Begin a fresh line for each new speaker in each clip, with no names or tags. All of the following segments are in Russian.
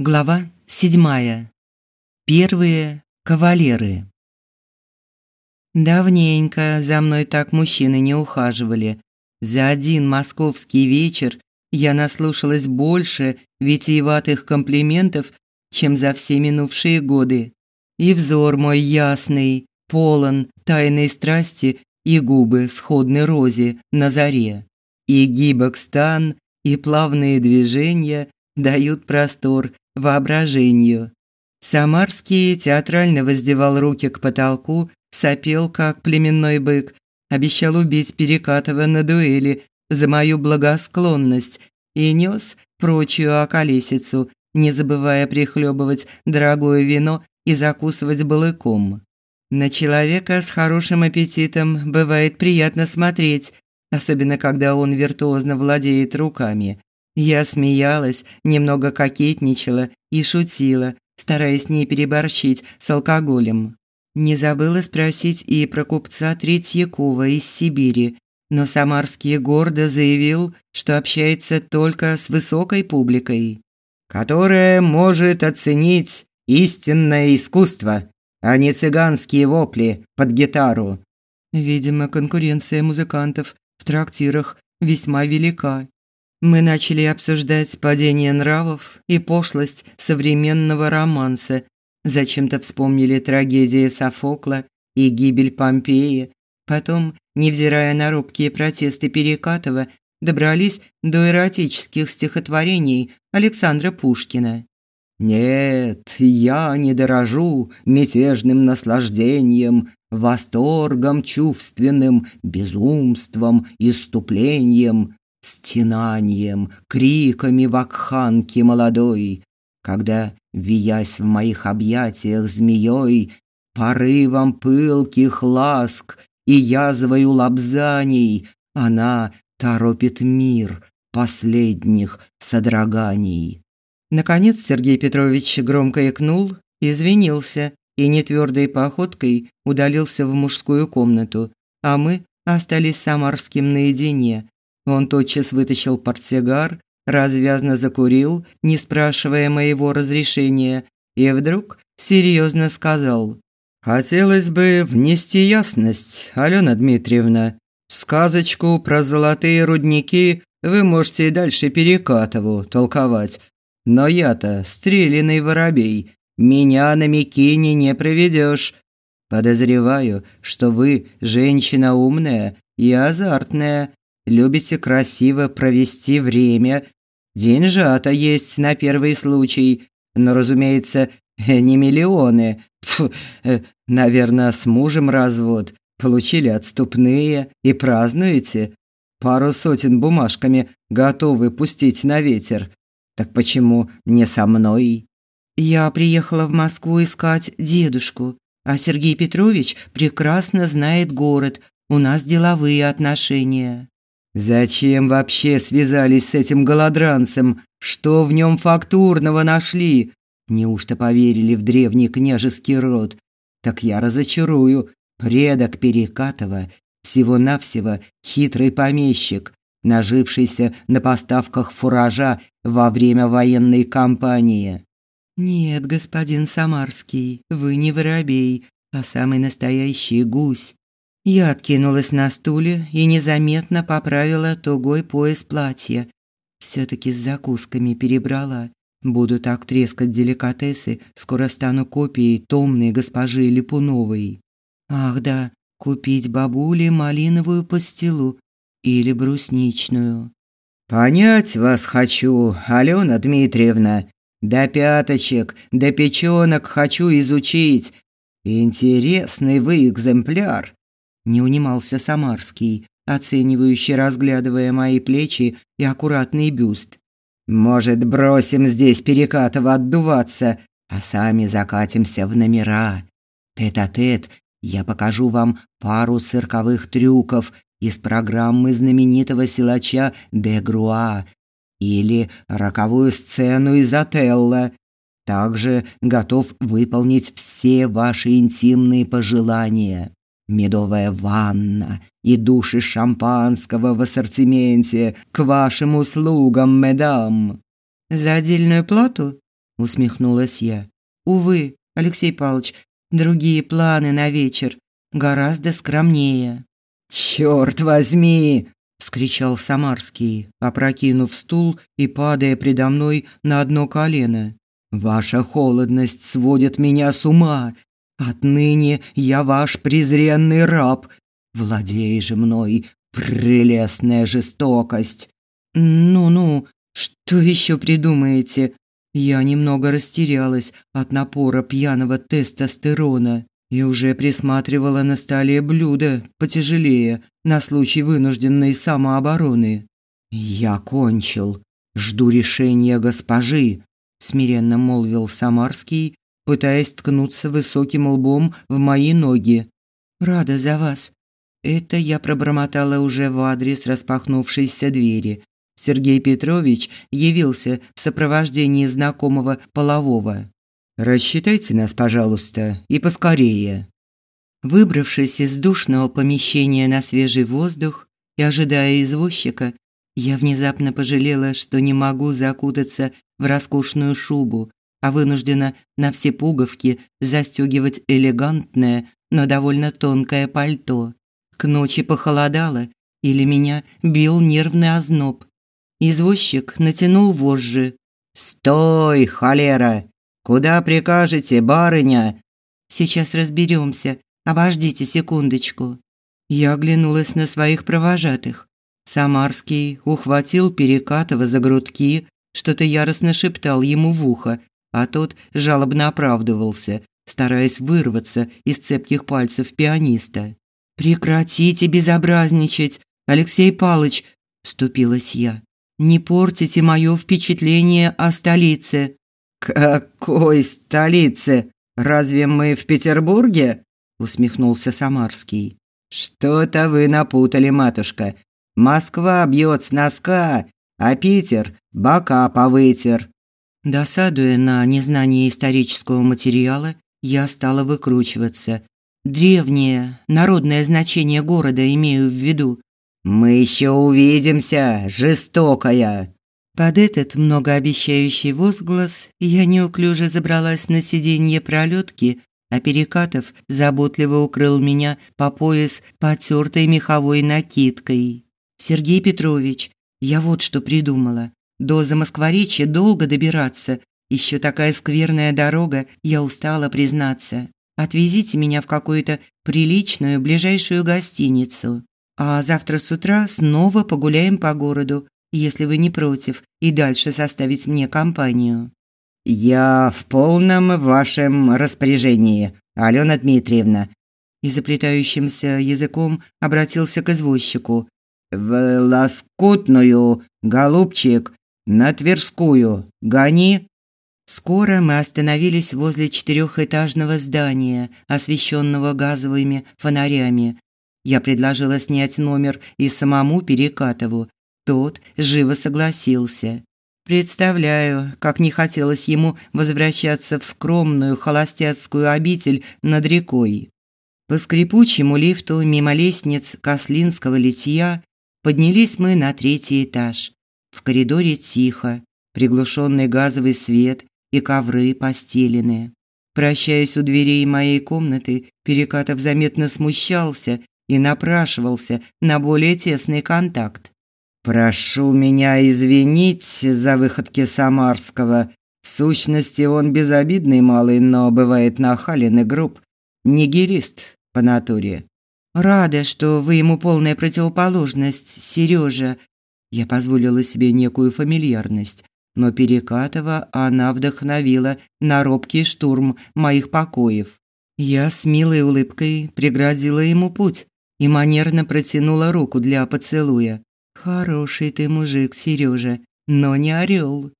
Глава седьмая. Первые кавалеры. Давненько за мной так мужчины не ухаживали. За один московский вечер я наслушалась больше витиеватых комплиментов, чем за все минувшие годы. И взор мой ясный, полон тайной страсти, и губы сходны розе на заре. И гибок стан, и плавные движения дают простор воображению. Самарский театрально воздевал руки к потолку, сопел, как племенной бык, обещал убить Перекатова на дуэли за мою благосклонность и нес прочую околесицу, не забывая прихлебывать дорогое вино и закусывать балыком. На человека с хорошим аппетитом бывает приятно смотреть, особенно когда он виртуозно владеет руками. Я смеялась, немного кокетничала и шутила, стараясь не переборщить с алкоголем. Не забыла спросить и про купца Третьякова из Сибири, но Самарский гордо заявил, что общается только с высокой публикой, которая может оценить истинное искусство, а не цыганские вопли под гитару. Видимо, конкуренция музыкантов в трактирах весьма велика. Мы начали обсуждать падение нравов и пошлость современного романса. Зачем-то вспомнили трагедии Софокла и гибель Помпея. Потом, невзирая на робкие протесты Перекатова, добрались до эротических стихотворений Александра Пушкина. «Нет, я не дорожу мятежным наслаждением, восторгом чувственным, безумством, иступлением стенанием, криками вакханки молодой, когда, виясь в моих объятиях змеей, порывом пылких ласк и язвою лобзаний, она торопит мир последних содроганий. Наконец Сергей Петрович громко икнул, извинился и нетвердой походкой удалился в мужскую комнату, а мы остались с Самарским наедине, он тотчас вытащил портсигар, развязно закурил, не спрашивая моего разрешения, и вдруг серьезно сказал: "Хотелось бы внести ясность, Алена Дмитриевна. Сказочку про золотые рудники вы можете и дальше Перекатову толковать, но я-то стреляный воробей, меня на Микине не проведешь. Подозреваю, что вы женщина умная и азартная, любите красиво провести время. Деньжата есть на первый случай, но, разумеется, не миллионы. Фу, э, наверное, с мужем развод. Получили отступные и празднуете. Пару сотен бумажками готовы пустить на ветер. Так почему не со мной? Я приехала в Москву искать дедушку, а Сергей Петрович прекрасно знает город. У нас деловые отношения. Зачем вообще связались с этим голодранцем? Что в нем фактурного нашли? Неужто поверили в древний княжеский род? Так я разочарую. Предок Перекатова всего-навсего хитрый помещик, нажившийся на поставках фуража во время военной кампании. Нет, господин Самарский, вы не воробей, а самый настоящий гусь. Я откинулась на стуле и незаметно поправила тугой пояс платья. все таки с закусками перебрала. Буду так трескать деликатесы, скоро стану копией томной госпожи Липуновой. Ах да, купить бабуле малиновую пастилу или брусничную. Понять вас хочу, Алена Дмитриевна. До пяточек, до печёнок хочу изучить. Интересный вы экземпляр не унимался Самарский, оценивающе разглядывая мои плечи и аккуратный бюст. Может, бросим здесь Перекатова отдуваться, а сами закатимся в номера. Тет-а-тет, я покажу вам пару цирковых трюков из программы знаменитого силача Де Груа или роковую сцену из Отелло. Также готов выполнить все ваши интимные пожелания медовая ванна и души шампанского в ассортименте к вашим услугам, медам. За отдельную плату? усмехнулась я. Увы, Алексей Павлович, другие планы на вечер, гораздо скромнее. Черт возьми, вскричал Самарский, опрокинув стул и падая предо мной на одно колено. Ваша холодность сводит меня с ума. Отныне я ваш презренный раб. Владей же мной, прелестная жестокость. Ну-ну, что еще придумаете? Я немного растерялась от напора пьяного тестостерона и уже присматривала на столе блюдо потяжелее на случай вынужденной самообороны. Я кончил. Жду решения госпожи, смиренно молвил Самарский, пытаясь ткнуться высоким лбом в мои ноги. Рада за вас. Это я пробормотала уже в адрес распахнувшейся двери. Сергей Петрович явился в сопровождении знакомого полового. Рассчитайте нас, пожалуйста, и поскорее. Выбравшись из душного помещения на свежий воздух и ожидая извозчика, я внезапно пожалела, что не могу закутаться в роскошную шубу, а вынуждена на все пуговки застегивать элегантное, но довольно тонкое пальто. К ночи похолодало, или меня бил нервный озноб. Извозчик натянул вожжи. «Стой, холера! Куда прикажете, барыня?» «Сейчас разберемся. Обождите секундочку». Я оглянулась на своих провожатых. Самарский ухватил Перекатова за грудки, что-то яростно шептал ему в ухо, а тот жалобно оправдывался, стараясь вырваться из цепких пальцев пианиста. «Прекратите безобразничать, Алексей Палыч!» – вступилась я. Не портите мое впечатление о столице. Какой столице? Разве мы в Петербурге? усмехнулся Самарский. Что-то вы напутали, матушка. Москва бьет с носка, а Питер бока повытер. Досадуя на незнание исторического материала, я стала выкручиваться. Древнее народное значение города имею в виду. Мы еще увидимся, жестокая. Под этот многообещающий возглас я неуклюже забралась на сиденье пролетки, а Перекатов заботливо укрыл меня по пояс потертой меховой накидкой. Сергей Петрович, я вот что придумала. До Замоскворечья долго добираться. Еще такая скверная дорога, я устала признаться. Отвезите меня в какую-то приличную ближайшую гостиницу. А завтра с утра снова погуляем по городу, если вы не против, и дальше составить мне компанию. Я в полном вашем распоряжении, Алена Дмитриевна. И заплетающимся языком обратился к извозчику. В лоскутную, голубчик, на Тверскую. Гони. Скоро мы остановились возле четырехэтажного здания, освещенного газовыми фонарями, я предложила снять номер и самому Перекатову. Тот живо согласился. Представляю, как не хотелось ему возвращаться в скромную холостяцкую обитель над рекой. По скрипучему лифту мимо лестниц Кослинского литья поднялись мы на третий этаж. В коридоре тихо, приглушенный газовый свет и ковры постелены. Прощаясь у дверей моей комнаты, Перекатов заметно смущался и напрашивался на более тесный контакт. «Прошу меня извинить за выходки Самарского. В сущности, он безобидный малый, но бывает нахален и груб. Нигерист по натуре». «Рада, что вы ему полная противоположность, Сережа». Я позволила себе некую фамильярность, но Перекатова она вдохновила на робкий штурм моих покоев. Я с милой улыбкой преградила ему путь и манерно протянула руку для поцелуя. Хороший ты мужик, Сережа, но не орел.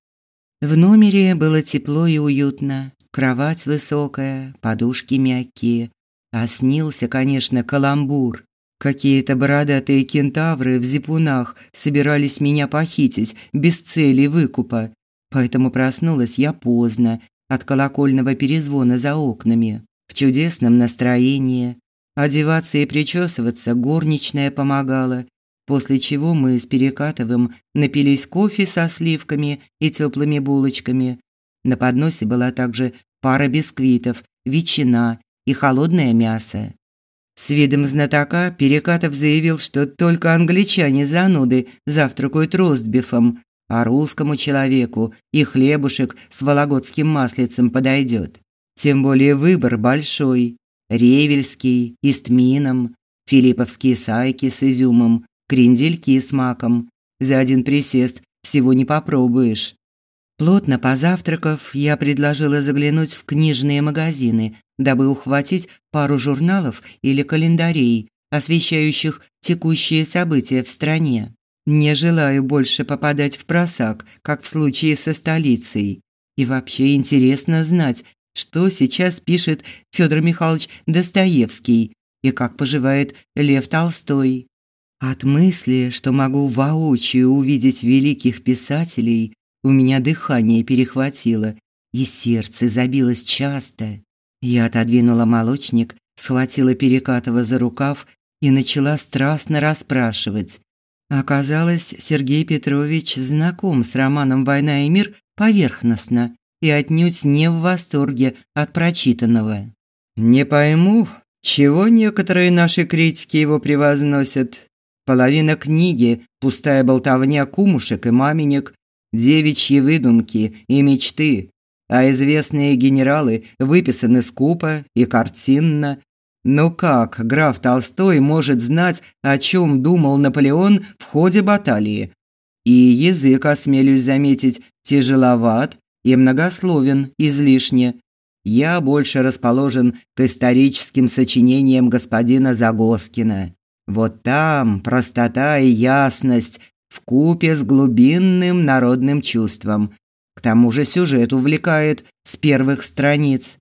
В номере было тепло и уютно. Кровать высокая, подушки мягкие, а снился, конечно, каламбур. Какие-то бородатые кентавры в зипунах собирались меня похитить без цели выкупа. Поэтому проснулась я поздно от колокольного перезвона за окнами, в чудесном настроении, Одеваться и причесываться горничная помогала, после чего мы с Перекатовым напились кофе со сливками и теплыми булочками. На подносе была также пара бисквитов, ветчина и холодное мясо. С видом знатока Перекатов заявил, что только англичане зануды завтракают ростбифом, а русскому человеку и хлебушек с вологодским маслицем подойдет. Тем более выбор большой. Ревельский и с тмином, филипповские сайки с изюмом, крендельки с маком. За один присест всего не попробуешь. Плотно позавтракав, я предложила заглянуть в книжные магазины, дабы ухватить пару журналов или календарей, освещающих текущие события в стране. Не желаю больше попадать в просак, как в случае со столицей. И вообще интересно знать, что сейчас пишет Федор Михайлович Достоевский и как поживает Лев Толстой. От мысли, что могу воочию увидеть великих писателей, у меня дыхание перехватило, и сердце забилось часто. Я отодвинула молочник, схватила Перекатова за рукав и начала страстно расспрашивать. Оказалось, Сергей Петрович знаком с романом «Война и мир» поверхностно и отнюдь не в восторге от прочитанного. «Не пойму, чего некоторые наши критики его превозносят. Половина книги – пустая болтовня кумушек и маменек, девичьи выдумки и мечты, а известные генералы выписаны скупо и картинно. Но как граф Толстой может знать, о чем думал Наполеон в ходе баталии? И язык, осмелюсь заметить, тяжеловат и многословен излишне. Я больше расположен к историческим сочинениям господина Загоскина. Вот там простота и ясность в купе с глубинным народным чувством. К тому же сюжет увлекает с первых страниц.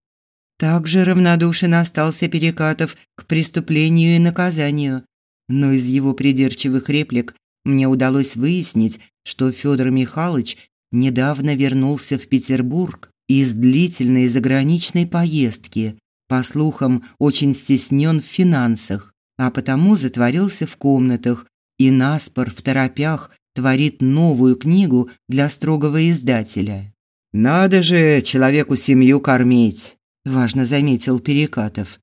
Также равнодушен остался Перекатов к преступлению и наказанию, но из его придирчивых реплик мне удалось выяснить, что Федор Михайлович недавно вернулся в Петербург из длительной заграничной поездки, по слухам, очень стеснен в финансах, а потому затворился в комнатах, и наспор в торопях творит новую книгу для строгого издателя. «Надо же человеку семью кормить», – важно заметил Перекатов.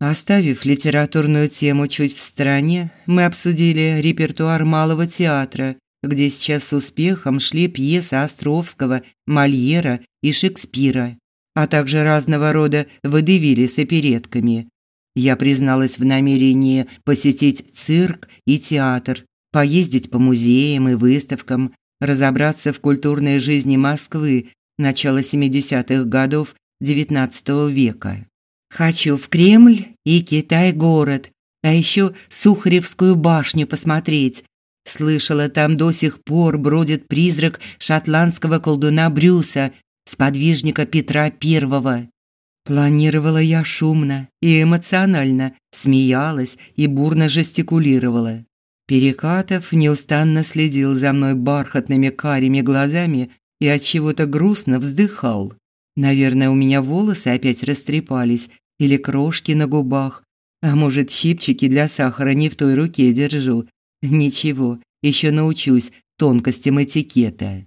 Оставив литературную тему чуть в стороне, мы обсудили репертуар малого театра, где сейчас с успехом шли пьесы Островского, Мольера и Шекспира, а также разного рода водевили с оперетками. Я призналась в намерении посетить цирк и театр, поездить по музеям и выставкам, разобраться в культурной жизни Москвы начала 70-х годов XIX века. Хочу в Кремль и Китай-город, а еще Сухаревскую башню посмотреть. Слышала, там до сих пор бродит призрак шотландского колдуна Брюса, сподвижника Петра Первого. Планировала я шумно и эмоционально, смеялась и бурно жестикулировала. Перекатов неустанно следил за мной бархатными карими глазами и от чего-то грустно вздыхал. Наверное, у меня волосы опять растрепались или крошки на губах, а может, щипчики для сахара не в той руке держу. Ничего, еще научусь тонкостям этикета.